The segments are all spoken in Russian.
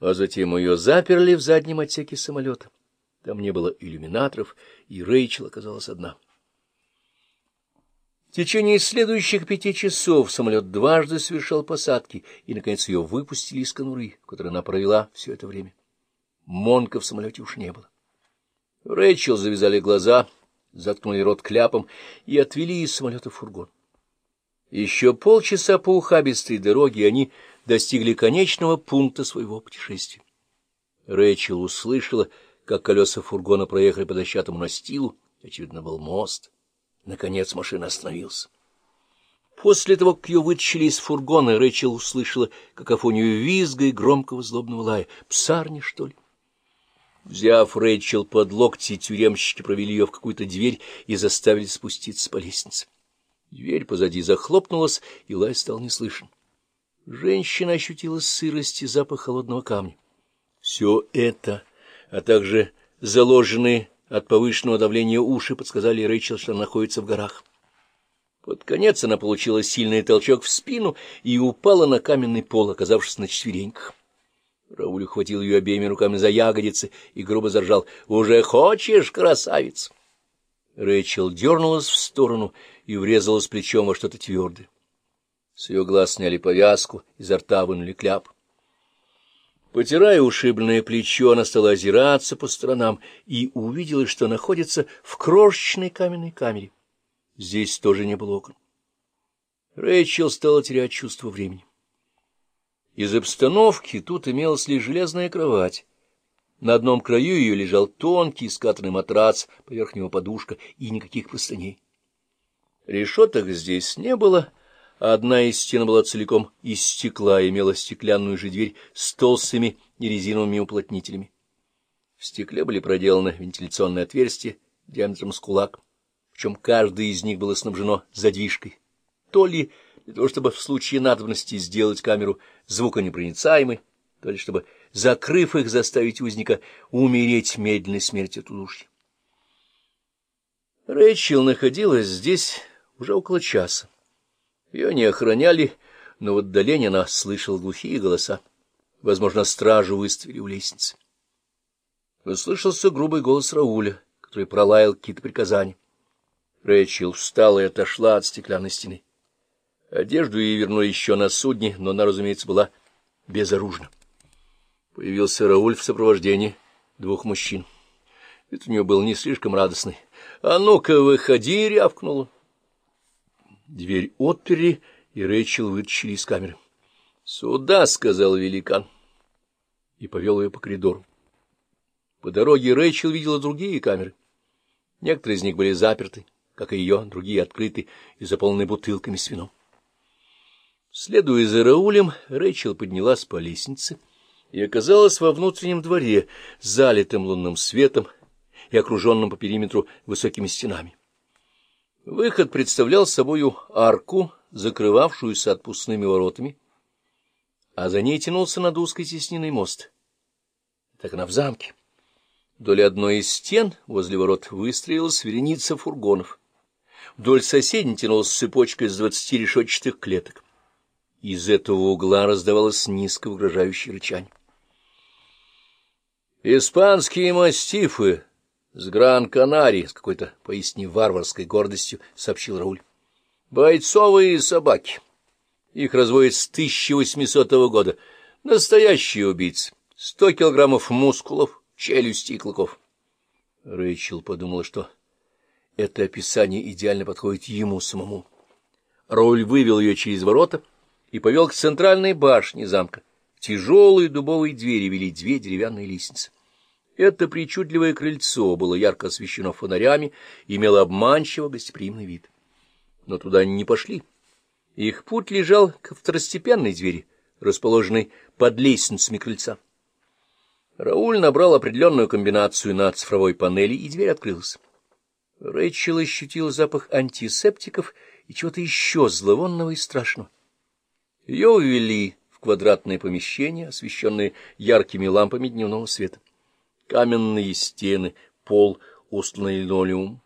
а затем ее заперли в заднем отсеке самолета. Там не было иллюминаторов, и Рэйчел оказалась одна. В течение следующих пяти часов самолет дважды совершал посадки, и, наконец, ее выпустили из конуры, в которой она провела все это время. Монка в самолете уж не было. Рэйчел завязали глаза, заткнули рот кляпом и отвели из самолета фургон. Еще полчаса по ухабистой дороге они достигли конечного пункта своего путешествия. Рэйчел услышала, как колеса фургона проехали по дощатому настилу, очевидно, был мост. Наконец машина остановилась. После того, как ее вытащили из фургона, Рэйчел услышала какофонию визга и громкого злобного лая. Псарни, что ли? Взяв Рэйчел под локти, тюремщики провели ее в какую-то дверь и заставили спуститься по лестнице. Дверь позади захлопнулась, и лай стал неслышен. Женщина ощутила сырость и запах холодного камня. Все это, а также заложенные от повышенного давления уши подсказали Рэйчел, что находится в горах. Под конец она получила сильный толчок в спину и упала на каменный пол, оказавшись на четвереньках. Рауль ухватил ее обеими руками за ягодицы и грубо заржал. — Уже хочешь, красавица? Рэйчел дернулась в сторону и врезалась плечом во что-то твердое. С ее глаз сняли повязку, изо рта вынули кляп. Потирая ушибленное плечо, она стала озираться по сторонам и увидела, что находится в крошечной каменной камере. Здесь тоже не было окон. Рэйчел стала терять чувство времени. Из обстановки тут имелась лишь железная кровать. На одном краю ее лежал тонкий скатанный матрац, поверх него подушка и никаких простыней. Решеток здесь не было, — Одна из стен была целиком из стекла и имела стеклянную же дверь с толстыми нерезиновыми уплотнителями. В стекле были проделаны вентиляционные отверстия диаметром с кулак, причем каждое из них было снабжено задвижкой, то ли для того, чтобы в случае надобности сделать камеру звуконепроницаемой, то ли чтобы, закрыв их, заставить узника умереть медленной смертью от удушья. Рэйчел находилась здесь уже около часа. Ее не охраняли, но в отдалении она слышала глухие голоса. Возможно, стражу выставили у лестницы. Послышался грубый голос Рауля, который пролаял какие-то приказания. Рэйчел встала и отошла от стеклянной стены. Одежду ей вернули еще на судне, но она, разумеется, была безоружна. Появился Рауль в сопровождении двух мужчин. Вид у нее был не слишком радостный. — А ну-ка, выходи! — рявкнула. Дверь отперли, и Рэйчел вытащили из камеры. — Сюда, — сказал великан, и повел ее по коридору. По дороге Рэйчел видела другие камеры. Некоторые из них были заперты, как и ее, другие открыты и заполнены бутылками с вином. Следуя за Раулем, Рэйчел поднялась по лестнице и оказалась во внутреннем дворе, залитым лунным светом и окруженным по периметру высокими стенами. Выход представлял собою арку, закрывавшуюся отпускными воротами, а за ней тянулся над узкой тесненный мост. Так она в замке. Вдоль одной из стен возле ворот выстроилась вереница фургонов. Вдоль соседней тянулась цепочка из двадцати решетчатых клеток. Из этого угла раздавалось низко угрожающее рычание. «Испанские мастифы!» С Гран-Канарии, с какой-то поистине варварской гордостью сообщил Рауль. Бойцовые собаки. Их разводят с 1800 года. Настоящие убийцы. Сто килограммов мускулов, челюсти и клыков. Рэйчел подумала, что это описание идеально подходит ему самому. Рауль вывел ее через ворота и повел к центральной башне замка. Тяжелые дубовые двери вели две деревянные лестницы. Это причудливое крыльцо было ярко освещено фонарями имело обманчиво гостеприимный вид. Но туда они не пошли. Их путь лежал к второстепенной двери, расположенной под лестницами крыльца. Рауль набрал определенную комбинацию на цифровой панели, и дверь открылась. Рэйчел ощутил запах антисептиков и чего-то еще зловонного и страшного. Ее увели в квадратное помещение, освещенное яркими лампами дневного света каменные стены, пол, устланный линолеум.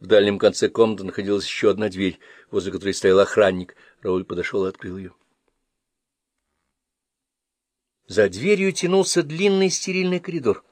В дальнем конце комнаты находилась еще одна дверь, возле которой стоял охранник. Рауль подошел и открыл ее. За дверью тянулся длинный стерильный коридор.